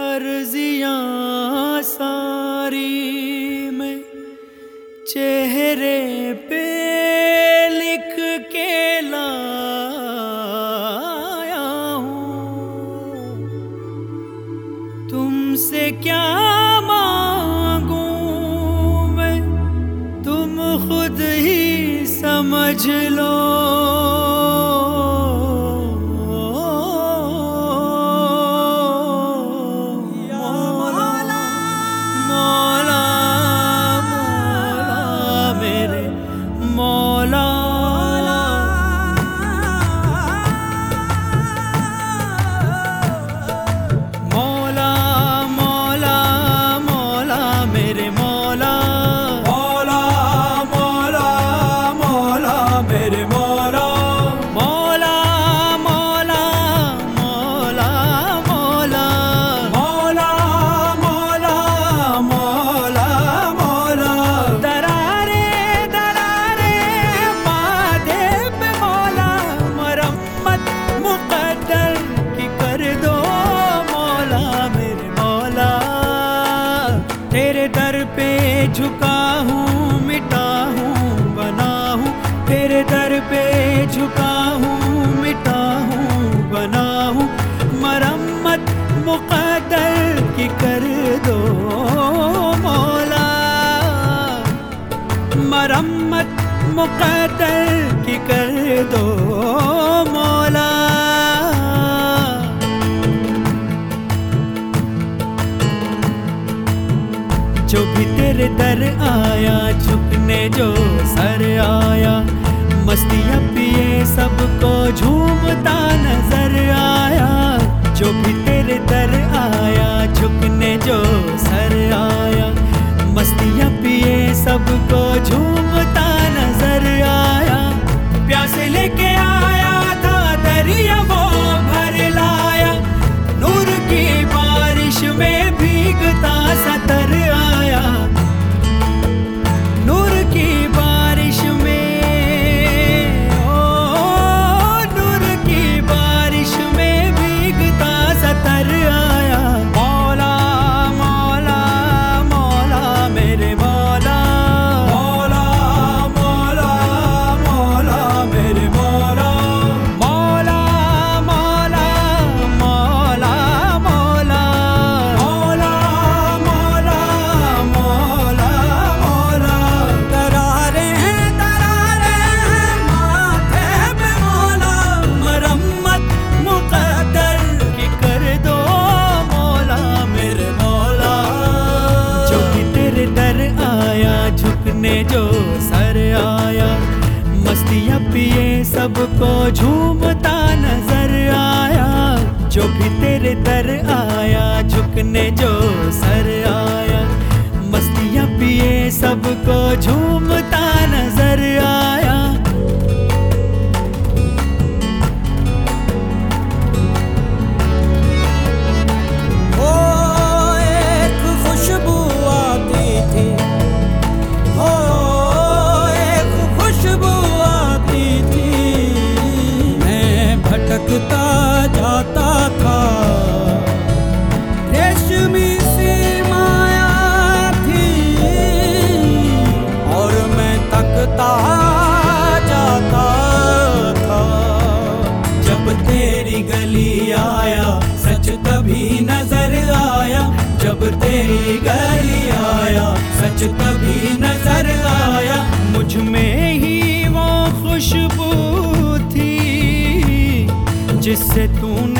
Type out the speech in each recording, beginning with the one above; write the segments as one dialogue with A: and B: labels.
A: अर्जियाँ सारी में चेहरे पे लिख के लाया हूँ। तुमसे क्या मांगू मैं? तुम खुद ही समझ लो। झुका हूँ मिटा हूँ बना हूँ तेरे दर पे झुका हूँ मिटा हूँ बना हूँ मरम्मत मुकदर की कर दो, मौला। मरम्मत मुकदर की कर दो जो भी तेरे दर आया, झुकने जो सर आया। मस्तियाँ पिए, सबको झूमता नज़र आया। जो भी तेरे दर आया, झुकने जो सर आया। मस्तियाँ पिए, सबको झूमता सबको झूमता नज़र आया, जो भी तेरे दर आया, झुकने जो सर आया। मस्तियाँ पिए सबको, झूमता नज़र आया।
B: सच तभी नज़र आया
A: मुझमें ही वो खुशबू थी जिससे तूने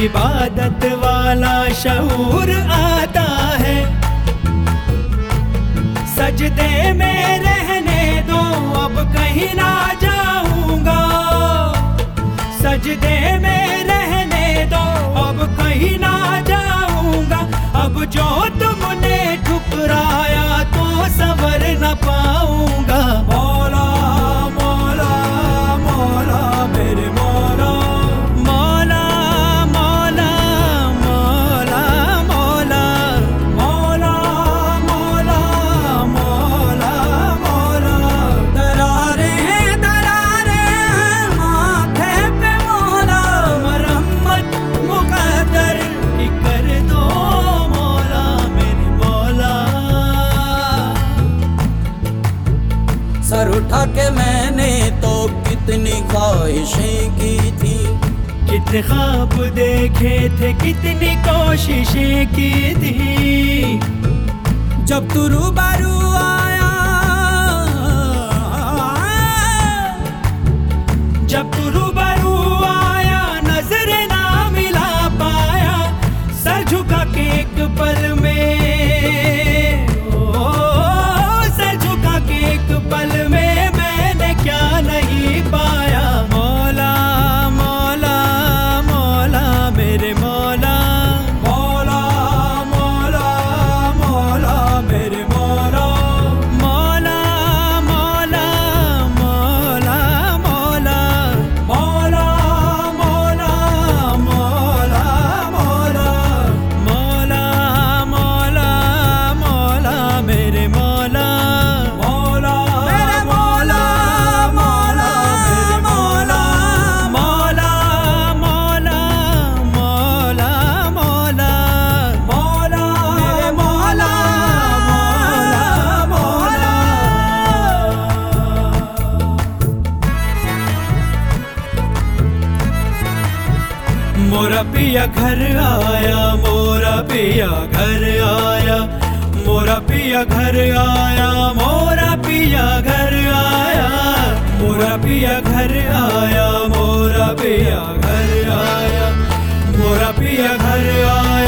A: इबादत वाला शऊर आता है। सजदे में रहने दो, अब कहीं ना जाऊँगा। सजदे में रहने दो, अब कहीं ना जाऊँगा। अब जो तुमने ठुकराया तो सबर न
B: कितनी ख्वाहिशें की थी।
A: कितने ख्वाब देखे थे कितनी कोशिशें की थी।
B: जब तू रूबरू आया
A: जब तू रूबरू पिया घर आया, मोरा पिया घर आया, मोरा पिया घर आया, मोरा पिया घर आया, मोरा पिया घर आया, मोरा पिया घर आया, मोरा पिया घर आया।